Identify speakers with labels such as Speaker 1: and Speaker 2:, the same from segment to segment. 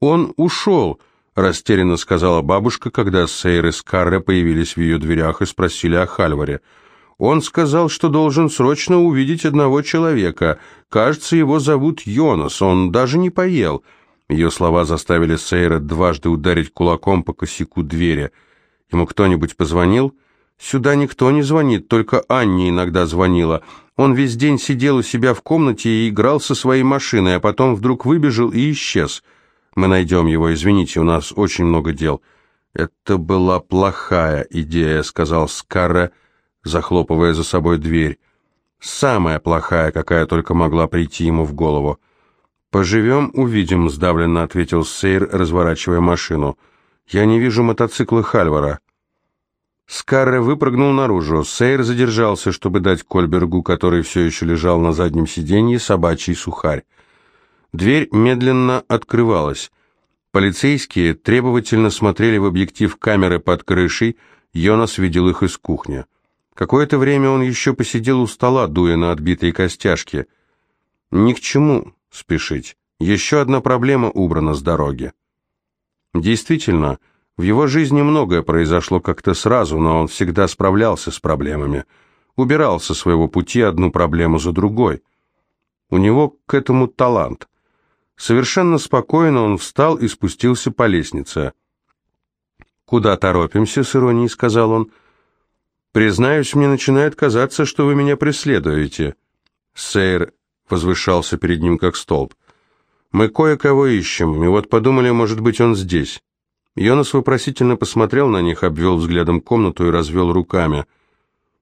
Speaker 1: «Он ушел», — растерянно сказала бабушка, когда Сейр и Скарре появились в ее дверях и спросили о Хальваре. «Он сказал, что должен срочно увидеть одного человека. Кажется, его зовут Йонас, он даже не поел». Ее слова заставили Сейра дважды ударить кулаком по косяку двери. Ему кто-нибудь позвонил? Сюда никто не звонит, только Анне иногда звонила. Он весь день сидел у себя в комнате и играл со своей машиной, а потом вдруг выбежал и исчез. Мы найдем его, извините, у нас очень много дел. Это была плохая идея, сказал Скарре, захлопывая за собой дверь. Самая плохая, какая только могла прийти ему в голову. «Поживем, увидим», — сдавленно ответил Сейр, разворачивая машину. «Я не вижу мотоцикла Хальвара». Скарре выпрыгнул наружу. Сейр задержался, чтобы дать Кольбергу, который все еще лежал на заднем сиденье, собачий сухарь. Дверь медленно открывалась. Полицейские требовательно смотрели в объектив камеры под крышей, Йонас видел их из кухни. Какое-то время он еще посидел у стола, дуя на отбитые костяшки. Ни к чему спешить. Еще одна проблема убрана с дороги. Действительно, в его жизни многое произошло как-то сразу, но он всегда справлялся с проблемами. Убирал со своего пути одну проблему за другой. У него к этому талант. Совершенно спокойно он встал и спустился по лестнице. «Куда торопимся?» — с иронией сказал он. «Признаюсь, мне начинает казаться, что вы меня преследуете». Сейр возвышался перед ним как столб. «Мы кое-кого ищем, и вот подумали, может быть, он здесь». Йонас вопросительно посмотрел на них, обвел взглядом комнату и развел руками.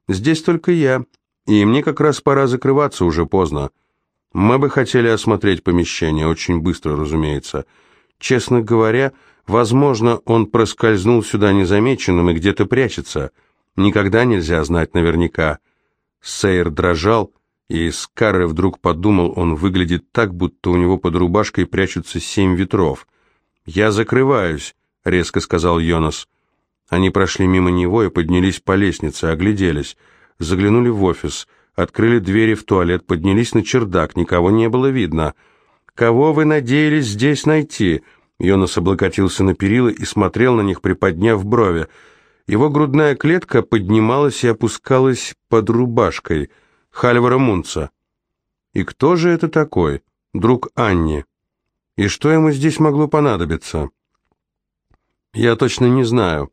Speaker 1: «Здесь только я, и мне как раз пора закрываться, уже поздно. Мы бы хотели осмотреть помещение, очень быстро, разумеется. Честно говоря, возможно, он проскользнул сюда незамеченным и где-то прячется. Никогда нельзя знать наверняка». Сейер дрожал, и Скарре вдруг подумал, он выглядит так, будто у него под рубашкой прячутся семь ветров. «Я закрываюсь», — резко сказал Йонас. Они прошли мимо него и поднялись по лестнице, огляделись, заглянули в офис, открыли двери в туалет, поднялись на чердак, никого не было видно. «Кого вы надеялись здесь найти?» Йонас облокотился на перила и смотрел на них, приподняв брови. Его грудная клетка поднималась и опускалась под рубашкой — Хальвара Мунца. И кто же это такой? Друг Анни. И что ему здесь могло понадобиться? Я точно не знаю.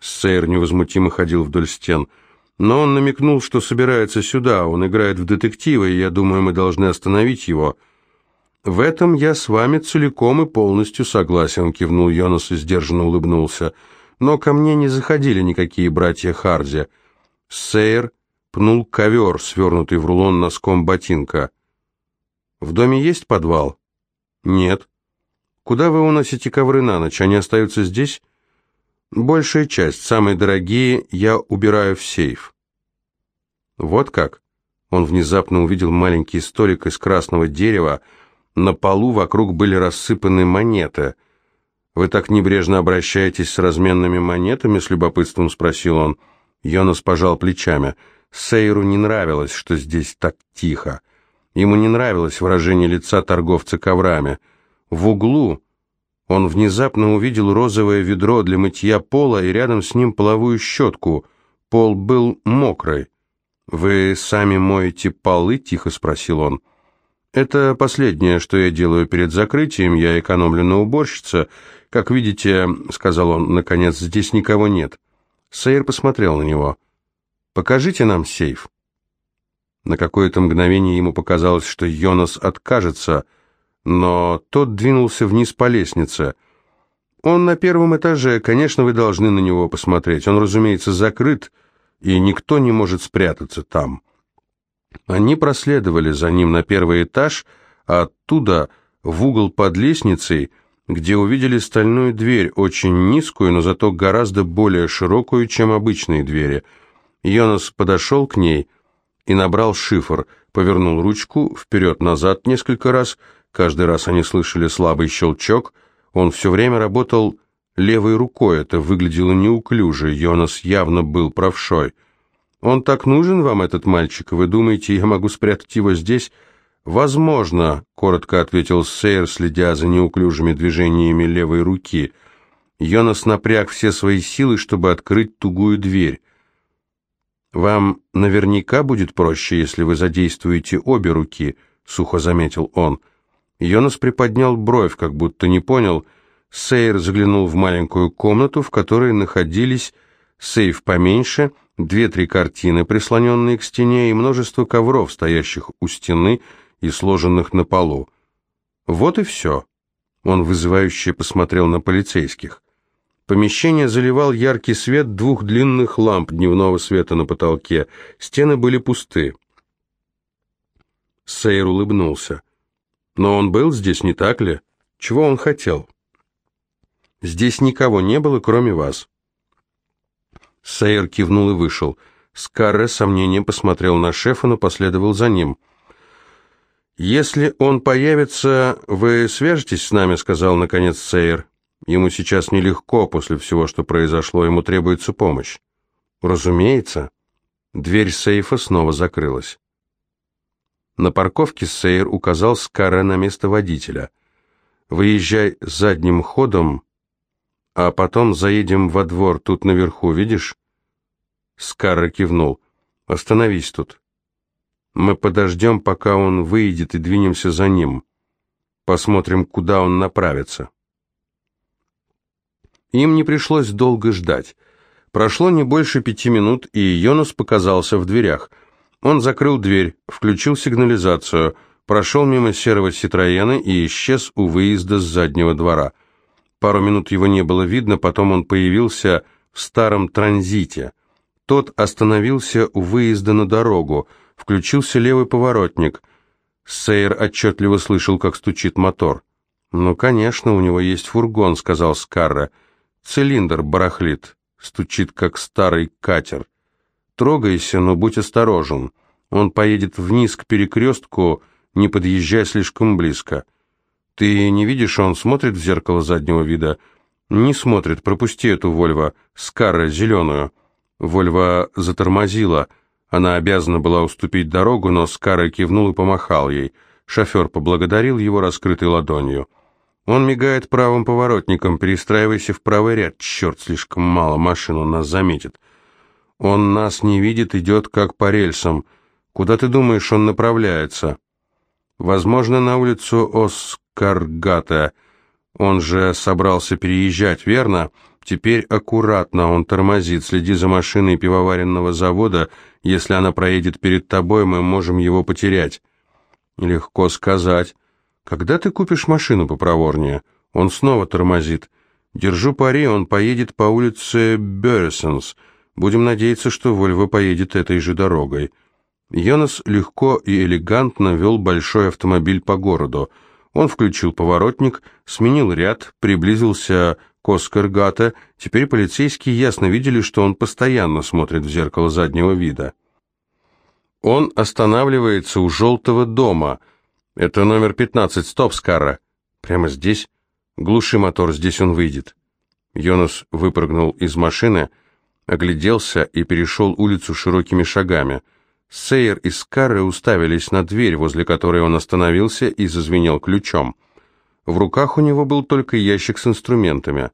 Speaker 1: Сейр невозмутимо ходил вдоль стен. Но он намекнул, что собирается сюда. Он играет в детектива, и я думаю, мы должны остановить его. В этом я с вами целиком и полностью согласен, кивнул Йонас и сдержанно улыбнулся. Но ко мне не заходили никакие братья Харди. Сейр пнул ковер, свернутый в рулон носком ботинка. «В доме есть подвал?» «Нет». «Куда вы уносите ковры на ночь? Они остаются здесь?» «Большая часть, самые дорогие, я убираю в сейф». «Вот как?» Он внезапно увидел маленький столик из красного дерева, на полу вокруг были рассыпаны монеты. «Вы так небрежно обращаетесь с разменными монетами?» — с любопытством спросил он. Йонас пожал плечами — Сейру не нравилось, что здесь так тихо. Ему не нравилось выражение лица торговца коврами. В углу он внезапно увидел розовое ведро для мытья пола и рядом с ним половую щетку. Пол был мокрый. «Вы сами моете полы?» — тихо спросил он. «Это последнее, что я делаю перед закрытием. Я экономлю на уборщице. Как видите, — сказал он, — наконец, здесь никого нет». Сейр посмотрел на него. Покажите нам сейф». На какое-то мгновение ему показалось, что Йонас откажется, но тот двинулся вниз по лестнице. «Он на первом этаже, конечно, вы должны на него посмотреть. Он, разумеется, закрыт, и никто не может спрятаться там». Они проследовали за ним на первый этаж, а оттуда в угол под лестницей, где увидели стальную дверь, очень низкую, но зато гораздо более широкую, чем обычные двери – Йонас подошел к ней и набрал шифр, повернул ручку вперед-назад несколько раз, каждый раз они слышали слабый щелчок, он все время работал левой рукой, это выглядело неуклюже, Йонас явно был правшой. «Он так нужен вам, этот мальчик? Вы думаете, я могу спрятать его здесь? «Возможно», — коротко ответил Сейр, следя за неуклюжими движениями левой руки. Йонас напряг все свои силы, чтобы открыть тугую дверь. «Вам наверняка будет проще, если вы задействуете обе руки», — сухо заметил он. Йонас приподнял бровь, как будто не понял. Сейр заглянул в маленькую комнату, в которой находились сейф поменьше, две-три картины, прислоненные к стене, и множество ковров, стоящих у стены, — и сложенных на полу. Вот и все. Он вызывающе посмотрел на полицейских. Помещение заливал яркий свет двух длинных ламп дневного света на потолке. Стены были пусты. Сейр улыбнулся. Но он был здесь, не так ли? Чего он хотел? Здесь никого не было, кроме вас. Сейр кивнул и вышел. Скарре сомнением посмотрел на шефа, но последовал за ним. «Если он появится, вы свяжетесь с нами», — сказал наконец Сейер. «Ему сейчас нелегко после всего, что произошло, ему требуется помощь». «Разумеется». Дверь сейфа снова закрылась. На парковке Сейер указал Скара на место водителя. «Выезжай задним ходом, а потом заедем во двор тут наверху, видишь?» Скарра кивнул. «Остановись тут». Мы подождем, пока он выйдет, и двинемся за ним. Посмотрим, куда он направится. Им не пришлось долго ждать. Прошло не больше пяти минут, и Йонас показался в дверях. Он закрыл дверь, включил сигнализацию, прошел мимо серого Ситроена и исчез у выезда с заднего двора. Пару минут его не было видно, потом он появился в старом транзите. Тот остановился у выезда на дорогу, Включился левый поворотник. Сейер отчетливо слышал, как стучит мотор. «Ну, конечно, у него есть фургон», — сказал Скарра. «Цилиндр барахлит, стучит, как старый катер. Трогайся, но будь осторожен. Он поедет вниз к перекрестку, не подъезжай слишком близко. Ты не видишь, он смотрит в зеркало заднего вида?» «Не смотрит, пропусти эту Вольво, Скарра, зеленую». Вольва затормозила — она обязана была уступить дорогу, но Скара кивнул и помахал ей. Шофер поблагодарил его раскрытой ладонью. «Он мигает правым поворотником, перестраивайся в правый ряд. Черт, слишком мало машин, он нас заметит. Он нас не видит, идет как по рельсам. Куда ты думаешь, он направляется?» «Возможно, на улицу Оскаргата. Он же собрался переезжать, верно?» Теперь аккуратно, он тормозит, следи за машиной пивоваренного завода. Если она проедет перед тобой, мы можем его потерять. Легко сказать. Когда ты купишь машину попроворнее? Он снова тормозит. Держу пари, он поедет по улице Беррисонс. Будем надеяться, что Вольво поедет этой же дорогой. Йонас легко и элегантно вел большой автомобиль по городу. Он включил поворотник, сменил ряд, приблизился Коскаргата, теперь полицейские ясно видели, что он постоянно смотрит в зеркало заднего вида. Он останавливается у желтого дома. Это номер 15, стоп, Скара. Прямо здесь? Глуши мотор, здесь он выйдет. Йонас выпрыгнул из машины, огляделся и перешел улицу широкими шагами. Сейер и Скарры уставились на дверь, возле которой он остановился и зазвенел ключом. В руках у него был только ящик с инструментами.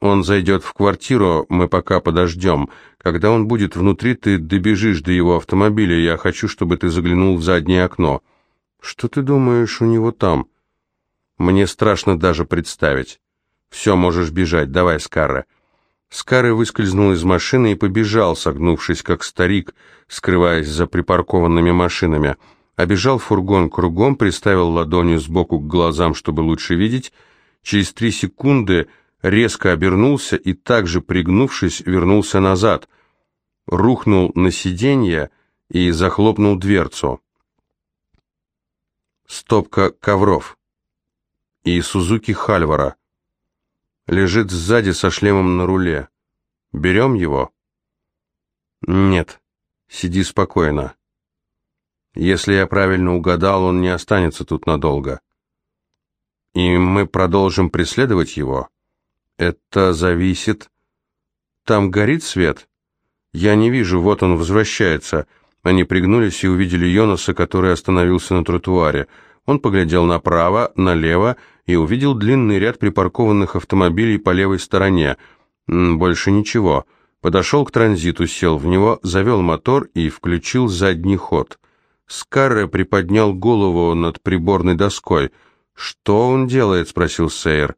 Speaker 1: Он зайдет в квартиру, мы пока подождем. Когда он будет внутри, ты добежишь до его автомобиля. Я хочу, чтобы ты заглянул в заднее окно. Что ты думаешь у него там? Мне страшно даже представить. Все, можешь бежать. Давай, Скарра. Скарра выскользнул из машины и побежал, согнувшись, как старик, скрываясь за припаркованными машинами обежал фургон кругом, приставил ладонью сбоку к глазам, чтобы лучше видеть. Через три секунды резко обернулся и также, пригнувшись, вернулся назад. Рухнул на сиденье и захлопнул дверцу. Стопка ковров. И Сузуки Хальвара. Лежит сзади со шлемом на руле. Берем его? Нет. Сиди спокойно. Если я правильно угадал, он не останется тут надолго. И мы продолжим преследовать его? Это зависит... Там горит свет? Я не вижу, вот он возвращается. Они пригнулись и увидели Йонаса, который остановился на тротуаре. Он поглядел направо, налево и увидел длинный ряд припаркованных автомобилей по левой стороне. Больше ничего. Подошел к транзиту, сел в него, завел мотор и включил задний ход. Скарре приподнял голову над приборной доской. «Что он делает?» — спросил Сейер.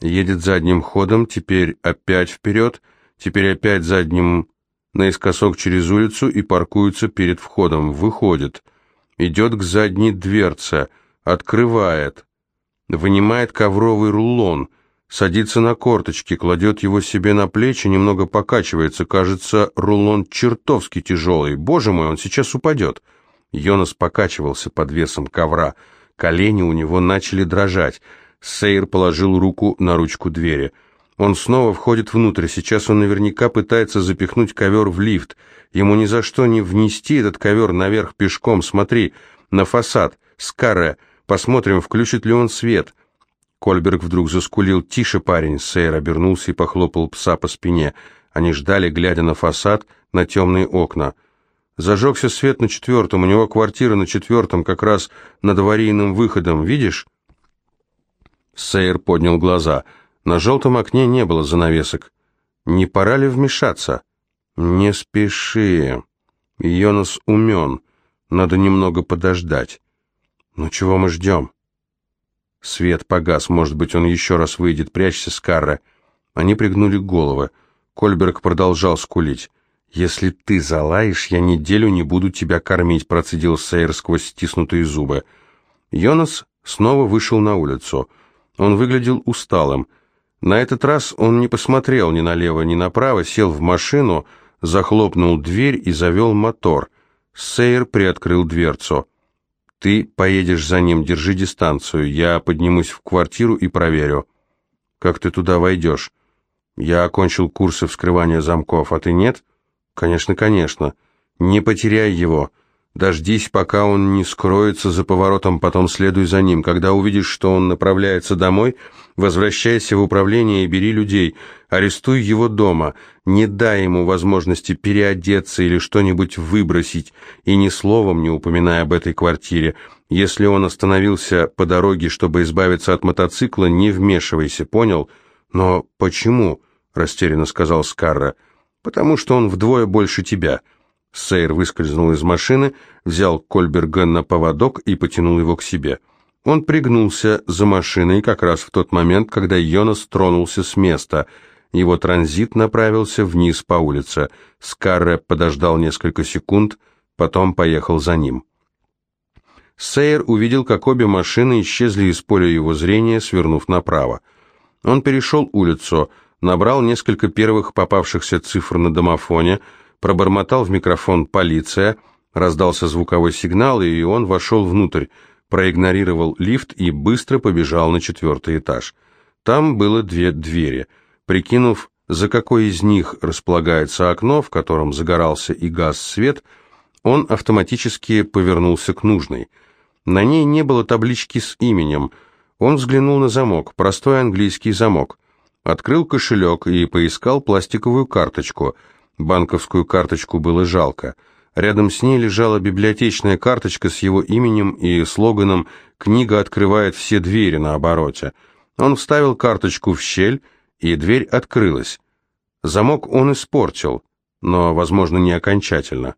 Speaker 1: «Едет задним ходом, теперь опять вперед, теперь опять задним наискосок через улицу и паркуется перед входом. Выходит. Идет к задней дверце. Открывает. Вынимает ковровый рулон. Садится на корточки, кладет его себе на плечи, немного покачивается. Кажется, рулон чертовски тяжелый. Боже мой, он сейчас упадет. Йонас покачивался под весом ковра. Колени у него начали дрожать. Сейр положил руку на ручку двери. Он снова входит внутрь. Сейчас он наверняка пытается запихнуть ковер в лифт. Ему ни за что не внести этот ковер наверх пешком. Смотри, на фасад. Скарре. Посмотрим, включит ли он свет. Кольберг вдруг заскулил. «Тише, парень!» Сейр обернулся и похлопал пса по спине. Они ждали, глядя на фасад, на темные окна. Зажегся свет на четвертом. У него квартира на четвертом, как раз над аварийным выходом. Видишь? Сейр поднял глаза. На желтом окне не было занавесок. Не пора ли вмешаться? Не спеши. Йонас умен. Надо немного подождать. Ну чего мы ждем? Свет погас. Может быть, он еще раз выйдет. Прячься, Скарра. Они пригнули головы. Кольберг продолжал скулить. «Если ты залаешь, я неделю не буду тебя кормить», процедил Сейр сквозь стиснутые зубы. Йонас снова вышел на улицу. Он выглядел усталым. На этот раз он не посмотрел ни налево, ни направо, сел в машину, захлопнул дверь и завел мотор. Сейер приоткрыл дверцу. «Ты поедешь за ним, держи дистанцию. Я поднимусь в квартиру и проверю». «Как ты туда войдешь?» «Я окончил курсы вскрывания замков, а ты нет?» «Конечно, конечно. Не потеряй его. Дождись, пока он не скроется за поворотом, потом следуй за ним. Когда увидишь, что он направляется домой, возвращайся в управление и бери людей. Арестуй его дома. Не дай ему возможности переодеться или что-нибудь выбросить, и ни словом не упоминай об этой квартире. Если он остановился по дороге, чтобы избавиться от мотоцикла, не вмешивайся, понял? Но почему? растерянно сказал Скарра. Потому что он вдвое больше тебя. Сейр выскользнул из машины, взял Кольберга на поводок и потянул его к себе. Он пригнулся за машиной как раз в тот момент, когда Йонас тронулся с места. Его транзит направился вниз по улице. Скарре подождал несколько секунд, потом поехал за ним. Сейер увидел, как обе машины исчезли из поля его зрения, свернув направо. Он перешел улицу, набрал несколько первых попавшихся цифр на домофоне – пробормотал в микрофон «Полиция», раздался звуковой сигнал, и он вошел внутрь, проигнорировал лифт и быстро побежал на четвертый этаж. Там было две двери. Прикинув, за какой из них располагается окно, в котором загорался и газ свет, он автоматически повернулся к нужной. На ней не было таблички с именем. Он взглянул на замок, простой английский замок. Открыл кошелек и поискал пластиковую карточку – Банковскую карточку было жалко. Рядом с ней лежала библиотечная карточка с его именем и слоганом «Книга открывает все двери» на обороте. Он вставил карточку в щель, и дверь открылась. Замок он испортил, но, возможно, не окончательно.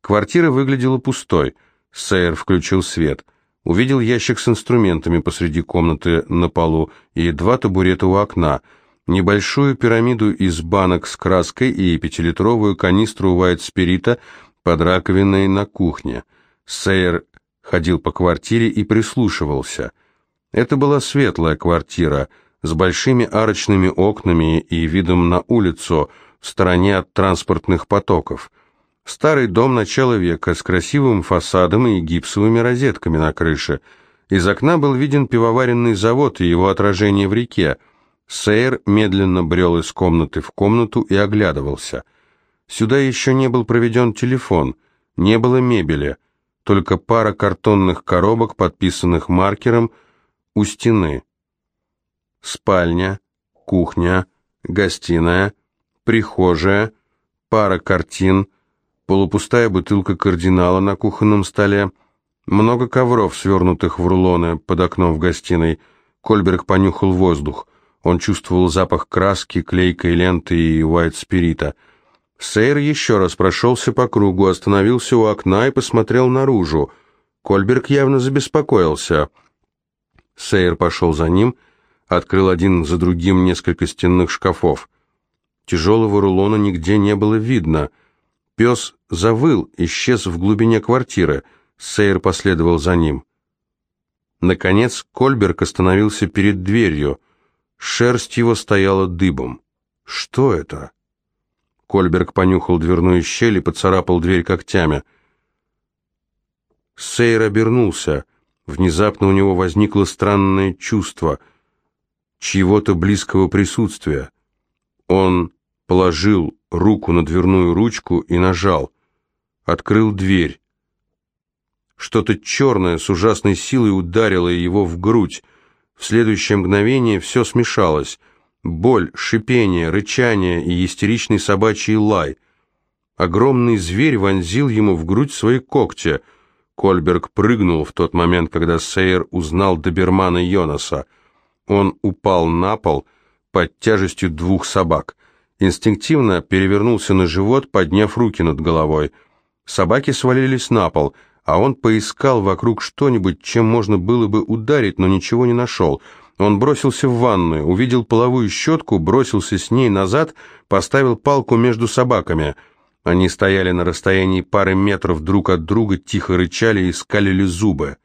Speaker 1: Квартира выглядела пустой. Сейер включил свет. Увидел ящик с инструментами посреди комнаты на полу и два табурета у окна – небольшую пирамиду из банок с краской и пятилитровую канистру вайт-спирита под раковиной на кухне. Сейер ходил по квартире и прислушивался. Это была светлая квартира с большими арочными окнами и видом на улицу в стороне от транспортных потоков. Старый дом начала века с красивым фасадом и гипсовыми розетками на крыше. Из окна был виден пивоваренный завод и его отражение в реке – Сейр медленно брел из комнаты в комнату и оглядывался. Сюда еще не был проведен телефон, не было мебели, только пара картонных коробок, подписанных маркером, у стены. Спальня, кухня, гостиная, прихожая, пара картин, полупустая бутылка кардинала на кухонном столе, много ковров, свернутых в рулоны под окном в гостиной. Кольберг понюхал воздух. Он чувствовал запах краски, клейкой ленты и уайт-спирита. Сейр еще раз прошелся по кругу, остановился у окна и посмотрел наружу. Кольберг явно забеспокоился. Сейр пошел за ним, открыл один за другим несколько стенных шкафов. Тяжелого рулона нигде не было видно. Пес завыл, исчез в глубине квартиры. Сейр последовал за ним. Наконец Кольберг остановился перед дверью. Шерсть его стояла дыбом. «Что это?» Кольберг понюхал дверную щель и поцарапал дверь когтями. Сейр обернулся. Внезапно у него возникло странное чувство чьего-то близкого присутствия. Он положил руку на дверную ручку и нажал. Открыл дверь. Что-то черное с ужасной силой ударило его в грудь. В следующее мгновение все смешалось. Боль, шипение, рычание и истеричный собачий лай. Огромный зверь вонзил ему в грудь свои когти. Кольберг прыгнул в тот момент, когда Сейер узнал добермана Йонаса. Он упал на пол под тяжестью двух собак. Инстинктивно перевернулся на живот, подняв руки над головой. Собаки свалились на пол — а он поискал вокруг что-нибудь, чем можно было бы ударить, но ничего не нашел. Он бросился в ванную, увидел половую щетку, бросился с ней назад, поставил палку между собаками. Они стояли на расстоянии пары метров друг от друга, тихо рычали и скалили зубы.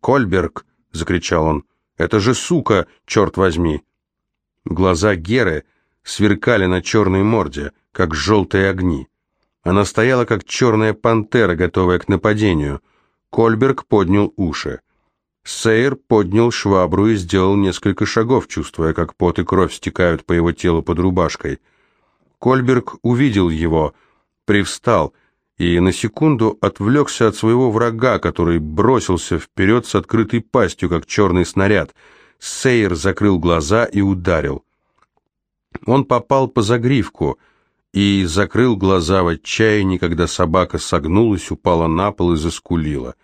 Speaker 1: «Кольберг!» — закричал он. «Это же сука, черт возьми!» Глаза Геры сверкали на черной морде, как желтые огни. Она стояла, как черная пантера, готовая к нападению. Кольберг поднял уши. Сейер поднял швабру и сделал несколько шагов, чувствуя, как пот и кровь стекают по его телу под рубашкой. Кольберг увидел его, привстал и на секунду отвлекся от своего врага, который бросился вперед с открытой пастью, как черный снаряд. Сейер закрыл глаза и ударил. Он попал по загривку — и закрыл глаза в отчаянии, когда собака согнулась, упала на пол и заскулила.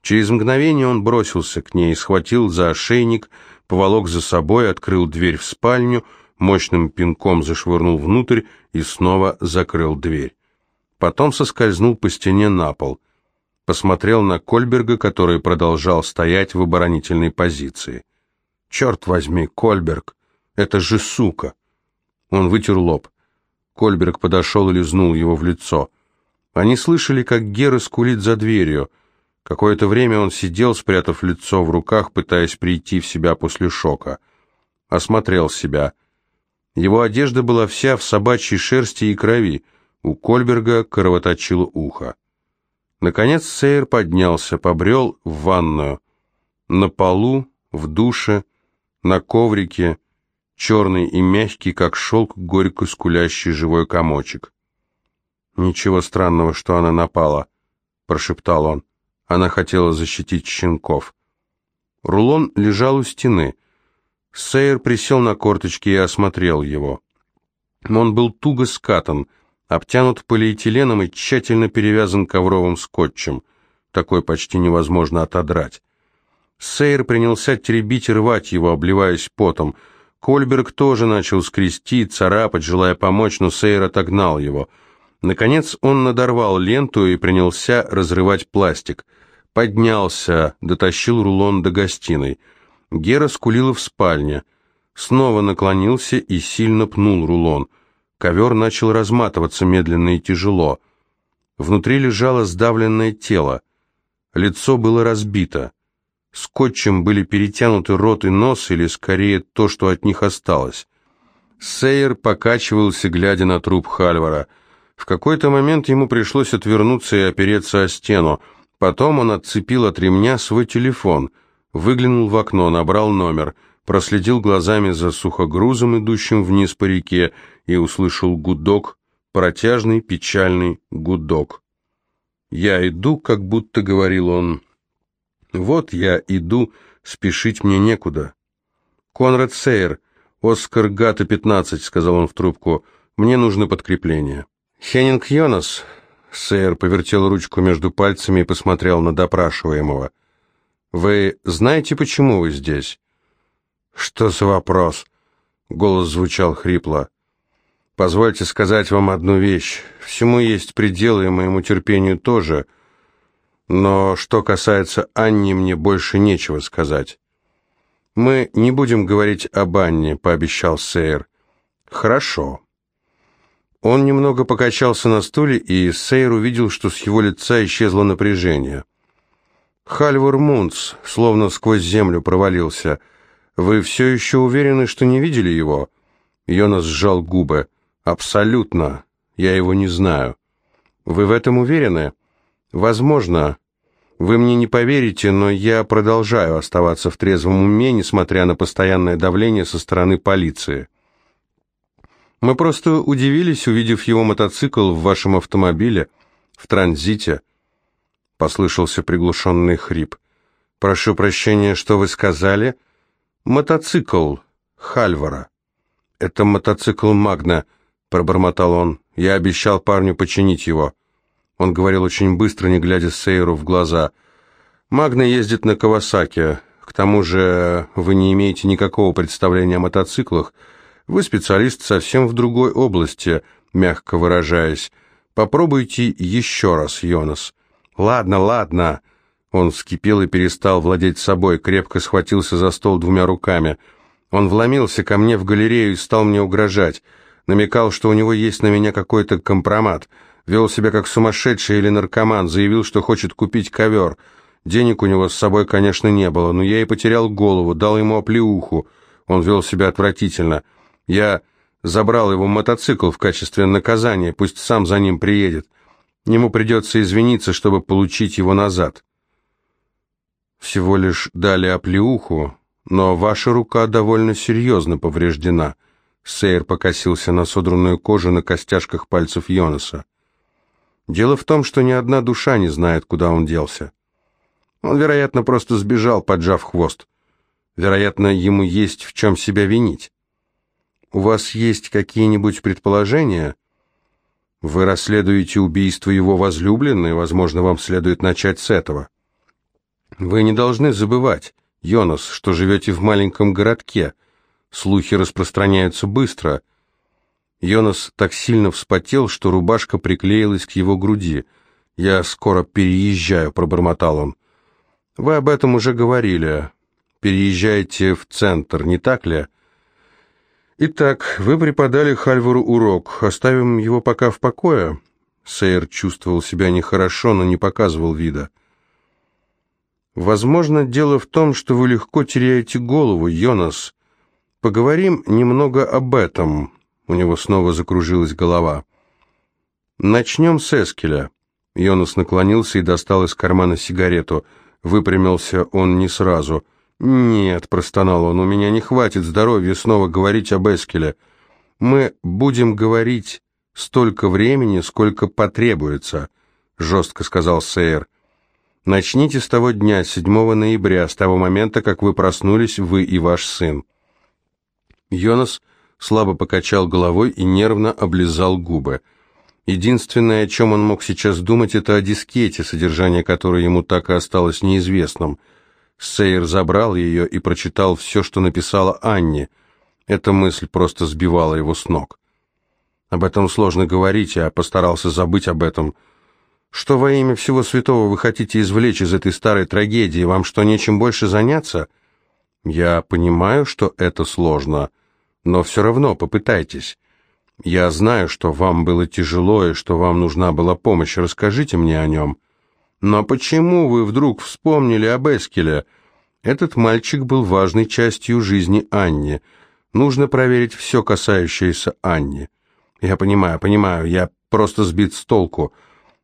Speaker 1: Через мгновение он бросился к ней, схватил за ошейник, поволок за собой, открыл дверь в спальню, мощным пинком зашвырнул внутрь и снова закрыл дверь. Потом соскользнул по стене на пол. Посмотрел на Кольберга, который продолжал стоять в оборонительной позиции. «Черт возьми, Кольберг, это же сука!» Он вытер лоб. Кольберг подошел и лизнул его в лицо. Они слышали, как Гера скулит за дверью. Какое-то время он сидел, спрятав лицо в руках, пытаясь прийти в себя после шока. Осмотрел себя. Его одежда была вся в собачьей шерсти и крови. У Кольберга кровоточило ухо. Наконец Сейер поднялся, побрел в ванную. На полу, в душе, на коврике черный и мягкий, как шелк, горько скулящий живой комочек. «Ничего странного, что она напала», — прошептал он. Она хотела защитить щенков. Рулон лежал у стены. Сейер присел на корточки и осмотрел его. Он был туго скатан, обтянут полиэтиленом и тщательно перевязан ковровым скотчем. Такой почти невозможно отодрать. Сейер принялся теребить и рвать его, обливаясь потом — Кольберг тоже начал скрести, царапать, желая помочь, но Сейр отогнал его. Наконец он надорвал ленту и принялся разрывать пластик. Поднялся, дотащил рулон до гостиной. Гера скулила в спальне. Снова наклонился и сильно пнул рулон. Ковер начал разматываться медленно и тяжело. Внутри лежало сдавленное тело. Лицо было разбито. Скотчем были перетянуты рот и нос, или скорее то, что от них осталось. Сейер покачивался, глядя на труп Хальвара. В какой-то момент ему пришлось отвернуться и опереться о стену. Потом он отцепил от ремня свой телефон, выглянул в окно, набрал номер, проследил глазами за сухогрузом, идущим вниз по реке, и услышал гудок, протяжный, печальный гудок. «Я иду», как будто говорил он, вот я иду, спешить мне некуда. Конрад Сейер, Оскар Гата 15, сказал он в трубку. Мне нужно подкрепление. Хеннинг Йонас, Сэр повертел ручку между пальцами и посмотрел на допрашиваемого. «Вы знаете, почему вы здесь?» «Что за вопрос?» Голос звучал хрипло. «Позвольте сказать вам одну вещь. Всему есть пределы, и моему терпению тоже. Но что касается Анни, мне больше нечего сказать». «Мы не будем говорить об Анне», — пообещал Сейр. «Хорошо». Он немного покачался на стуле, и Сейр увидел, что с его лица исчезло напряжение. Хальвар Мунц словно сквозь землю провалился. «Вы все еще уверены, что не видели его?» Йонас сжал губы. «Абсолютно. Я его не знаю». «Вы в этом уверены?» «Возможно. Вы мне не поверите, но я продолжаю оставаться в трезвом уме, несмотря на постоянное давление со стороны полиции». Мы просто удивились, увидев его мотоцикл в вашем автомобиле, в транзите. Послышался приглушенный хрип. Прошу прощения, что вы сказали? Мотоцикл Хальвара. Это мотоцикл Магна, пробормотал он. Я обещал парню починить его. Он говорил очень быстро, не глядя Сейру в глаза. Магна ездит на Кавасаки. К тому же вы не имеете никакого представления о мотоциклах. Вы специалист совсем в другой области, мягко выражаясь. Попробуйте еще раз, Йонас. Ладно, ладно. Он вскипел и перестал владеть собой, крепко схватился за стол двумя руками. Он вломился ко мне в галерею и стал мне угрожать. Намекал, что у него есть на меня какой-то компромат. Вел себя как сумасшедший или наркоман, заявил, что хочет купить ковер. Денег у него с собой, конечно, не было, но я и потерял голову, дал ему оплеуху. Он вел себя отвратительно. Я забрал его мотоцикл в качестве наказания, пусть сам за ним приедет. Ему придется извиниться, чтобы получить его назад. Всего лишь дали оплеуху, но ваша рука довольно серьезно повреждена. Сейр покосился на содранную кожу на костяшках пальцев Йонаса. Дело в том, что ни одна душа не знает, куда он делся. Он, вероятно, просто сбежал, поджав хвост. Вероятно, ему есть в чем себя винить. У вас есть какие-нибудь предположения? Вы расследуете убийство его возлюбленной, возможно, вам следует начать с этого. Вы не должны забывать, Йонас, что живете в маленьком городке. Слухи распространяются быстро. Йонас так сильно вспотел, что рубашка приклеилась к его груди. «Я скоро переезжаю», — пробормотал он. «Вы об этом уже говорили. Переезжаете в центр, не так ли?» «Итак, вы преподали Хальвару урок. Оставим его пока в покое?» Сейер чувствовал себя нехорошо, но не показывал вида. «Возможно, дело в том, что вы легко теряете голову, Йонас. Поговорим немного об этом». У него снова закружилась голова. «Начнем с Эскеля». Йонас наклонился и достал из кармана сигарету. Выпрямился он не сразу – «Нет», — простонал он, — «у меня не хватит здоровья снова говорить об Эскеле. Мы будем говорить столько времени, сколько потребуется», — жестко сказал Сейер. «Начните с того дня, 7 ноября, с того момента, как вы проснулись, вы и ваш сын». Йонас слабо покачал головой и нервно облизал губы. Единственное, о чем он мог сейчас думать, это о дискете, содержание которой ему так и осталось неизвестным — Сейер забрал ее и прочитал все, что написала Анне. Эта мысль просто сбивала его с ног. Об этом сложно говорить, я постарался забыть об этом. Что во имя всего святого вы хотите извлечь из этой старой трагедии? Вам что, нечем больше заняться? Я понимаю, что это сложно, но все равно попытайтесь. Я знаю, что вам было тяжело и что вам нужна была помощь. Расскажите мне о нем. Но почему вы вдруг вспомнили об Эскеле? Этот мальчик был важной частью жизни Анни. Нужно проверить все, касающееся Анни. Я понимаю, понимаю, я просто сбит с толку.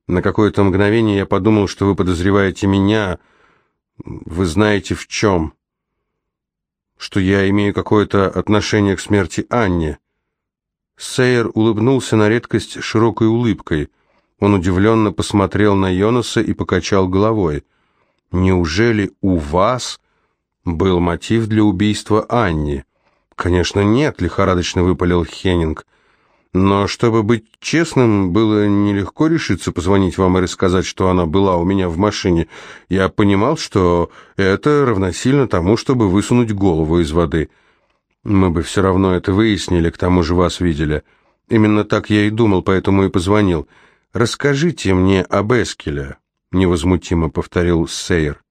Speaker 1: На какое-то мгновение я подумал, что вы подозреваете меня. Вы знаете в чем? Что я имею какое-то отношение к смерти Анни. Сейер улыбнулся на редкость широкой улыбкой – он удивленно посмотрел на Йонаса и покачал головой. «Неужели у вас был мотив для убийства Анни?» «Конечно нет», — лихорадочно выпалил Хеннинг. Но чтобы быть честным, было нелегко решиться позвонить вам и рассказать, что она была у меня в машине. Я понимал, что это равносильно тому, чтобы высунуть голову из воды. Мы бы все равно это выяснили, к тому же вас видели. Именно так я и думал, поэтому и позвонил. «Расскажите мне об Эскеле», — невозмутимо повторил Сейр.